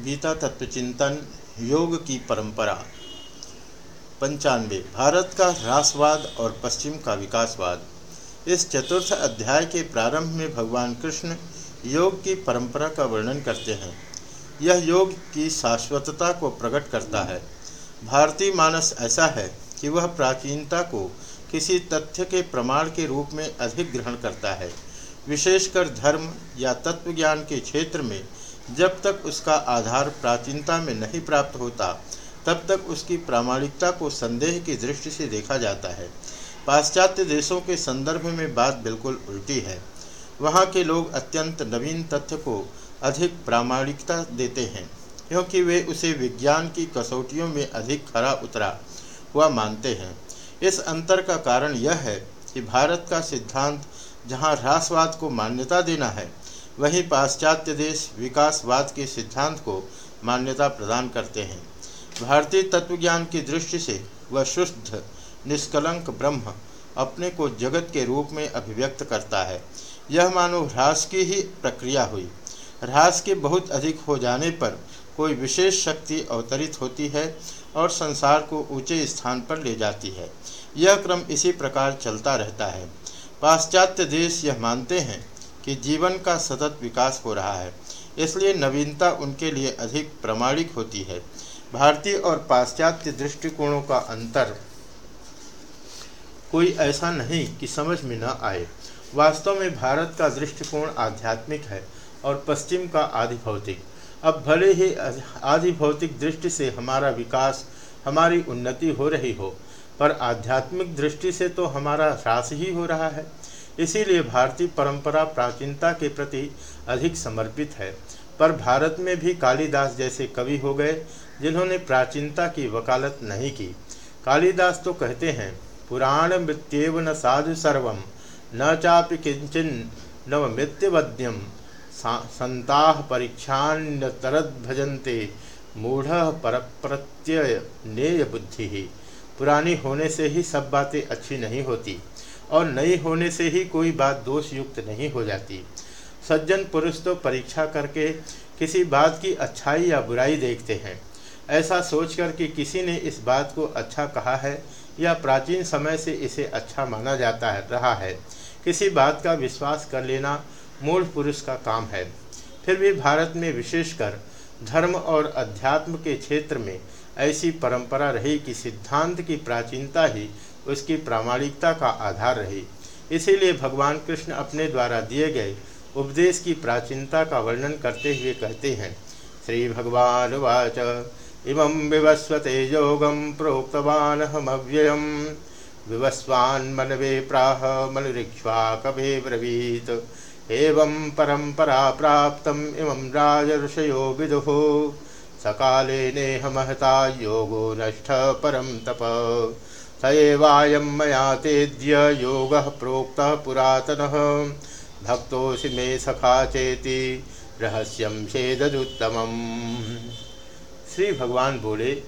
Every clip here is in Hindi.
गीता तत्व चिंतन, योग की परंपरा। पंचानवे, भारत का ह्रासवाद और पश्चिम का विकासवाद। इस चतुर्थ अध्याय के प्रारंभ में भगवान कृष्ण योग की परंपरा का वर्णन करते हैं। यह योग की शाश्वतता को प्रकट करता है। भारतीय मानस ऐसा है कि वह प्राचीनता को किसी तथ्य के प्रमाण के रूप में अधिक ग्रहण करता है। विशेषकर धर्म या तत्वज्ञान के क्षेत्र में जब तक उसका आधार प्राचीनता में नहीं प्राप्त होता, तब तक उसकी प्रामाणिकता को संदेह की दृष्टि से देखा जाता है। पाश्चात्य देशों के संदर्भ में बात बिल्कुल उल्टी है। वहाँ के लोग अत्यंत नवीन तथ्य को अधिक प्रामाणिकता देते हैं, क्योंकि वे उसे विज्ञान की कसौटियों में अधिक खरा उतरा हुआ मानते हैं। इस अंतर का कारण यह है कि भारत का सिद्धांत जहाँ ह्रासवाद को मान्यता देना है वहीं पाश्चात्य देश विकासवाद के सिद्धांत को मान्यता प्रदान करते हैं। भारतीय तत्वज्ञान की दृष्टि से वह शुद्ध निष्कलंक ब्रह्म अपने को जगत के रूप में अभिव्यक्त करता है। यह मानो ह्रास की ही प्रक्रिया हुई। ह्रास के बहुत अधिक हो जाने पर कोई विशेष शक्ति अवतरित होती है और संसार को ऊँचे स्थान पर ले जाती है। यह क्रम इसी प्रकार चलता रहता है। पाश्चात्य देश यह मानते हैं कि जीवन का सतत विकास हो रहा है। इसलिए नवीनता उनके लिए अधिक प्रमाणिक होती है। भारतीय और पाश्चात्य दृष्टिकोणों का अंतर कोई ऐसा नहीं कि समझ में न आए। वास्तव में भारत का दृष्टिकोण आध्यात्मिक है और पश्चिम का आधि भौतिक अब भले ही आधि भौतिक दृष्टि से हमारा विकास, हमारी उन्नति हो रही हो, पर आध्यात्मिक दृष्टि से तो हमारा ह्रास ही हो रहा है। इसीलिए भारतीय परंपरा प्राचीनता के प्रति अधिक समर्पित है। पर भारत में भी कालिदास जैसे कवि हो गए, जिन्होंने प्राचीनता की वकालत नहीं की। कालिदास तो कहते हैं पुराण मृत्येव न साधु सर्व, न चापि किंचन नव मृत्युवद्यम संताह तरद भजन्ते, मूढ़ पर प्रत्यय नेय बुद्धि। ही पुरानी होने से ही सब बातें अच्छी नहीं होती। और नई होने से ही कोई बात दोष युक्त नहीं हो जाती। सज्जन पुरुष तो परीक्षा करके किसी बात की अच्छाई या बुराई देखते हैं। ऐसा सोचकर कि किसी ने इस बात को अच्छा कहा है या प्राचीन समय से इसे अच्छा माना जाता है, रहा है। किसी बात का विश्वास कर लेना मूल पुरुष का काम है। फिर भी भारत में विशेषकर धर्म और अध्यात्म के क्षेत्र में ऐसी परंपरा रही कि सिद्धांत की प्राचीनता ही उसकी प्रामाणिकता का आधार रही। इसीलिए भगवान कृष्ण अपने द्वारा दिए गए उपदेश की प्राचीनता का वर्णन करते हुए कहते हैं, श्री भगवान वाच, इमं विवस्वते योगम प्रोक्तवान अव्ययम विवस्वान् मनवे प्राह मनुरीक्ष्वा कभे ब्रवीत। एवं परंपरा प्राप्त इमं राजर्षयो विदुः। सकाले नेह महता योगो नष्ट परम तप। सएवायं मया तेद्य योगः प्रोक्तः पुरातनः। भक्तोऽसि मे सखा चेति रहस्यम छेदुत्तमम् श्री भगवान बोले,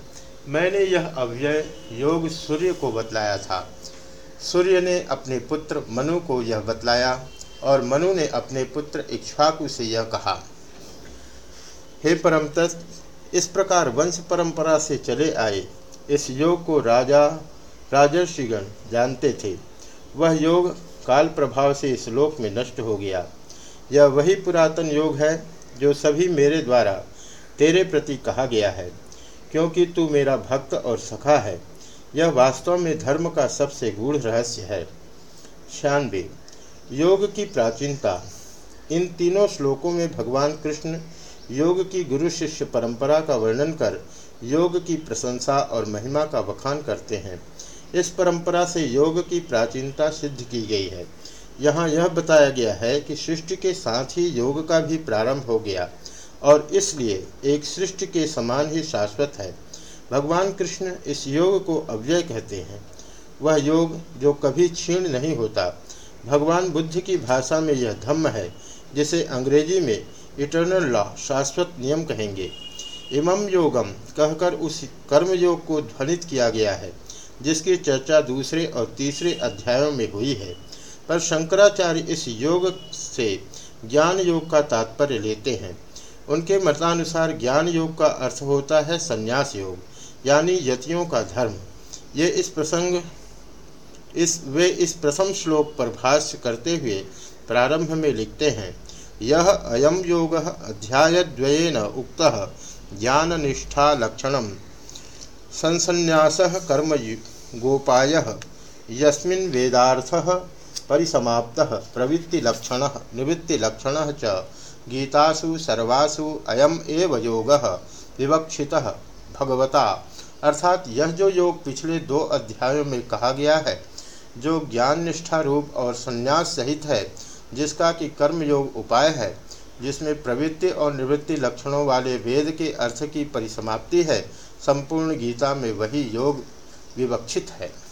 मैंने यह अव्यय योग सूर्य को बतलाया था। सूर्य ने अपने पुत्र मनु को यह बतलाया और मनु ने अपने पुत्र इक्ष्वाकु से यह कहा, हे परम इस प्रकार वंश परंपरा से चले आए, इस योग को राजा राजर्षिगण जानते थे। वह योग काल प्रभाव से इस लोक में नष्ट हो गया। यह वही पुरातन योग है जो सभी मेरे द्वारा तेरे प्रति कहा गया है। क्योंकि तू मेरा भक्त और सखा है, यह वास्तव में धर्म का सबसे गूढ़ रहस्य है। शानवे योग की प्राचीनता। इन तीनों श्लोकों में भगवान कृष्ण योग की गुरु शिष्य परंपरा का वर्णन कर योग की प्रशंसा और महिमा का बखान करते हैं। इस परंपरा से योग की प्राचीनता सिद्ध की गई है। यहाँ यह बताया गया है कि सृष्टि के साथ ही योग का भी प्रारंभ हो गया और इसलिए एक सृष्टि के समान ही शाश्वत है। भगवान कृष्ण इस योग को अव्यय कहते हैं। वह योग जो कभी क्षीण नहीं होता। भगवान बुद्ध की भाषा में यह धम्म है, जिसे अंग्रेज़ी में इटर्नल लॉ शाश्वत नियम कहेंगे। इमम योगम कहकर उस कर्म योग को ध्वनित किया गया है। जिसकी चर्चा दूसरे और तीसरे अध्यायों में हुई है। पर शंकराचार्य इस योग से ज्ञान योग का तात्पर्य लेते हैं। उनके मतानुसार ज्ञान योग का अर्थ होता है संन्यास योग, यानी यतियों का धर्म। ये इस प्रसंग, इस, वे इस प्रथम श्लोक पर भाष्य करते हुए प्रारंभ में लिखते हैं यह अयम योग अध्यायद्वयेन उक्त ज्ञान निष्ठा लक्षण संसन्यास कर्म गोपाय, यस्मिन् वेदार्थ परिसमाप्त, प्रवृत्तिलक्षण, निवृत्तिलक्षण च गीतासु सर्वासु अयम एव योग, विवक्षितः, भगवता। अर्थात यह जो योग पिछले दो अध्यायों में कहा गया है, जो ज्ञान निष्ठा रूप और संन्यास सहित है, जिसका कि कर्म योग उपाय है जिसमें प्रवृत्ति और निवृत्ति लक्षणों वाले वेद के अर्थ की परिसमाप्ति है, संपूर्ण गीता में वही योग विवक्षित है।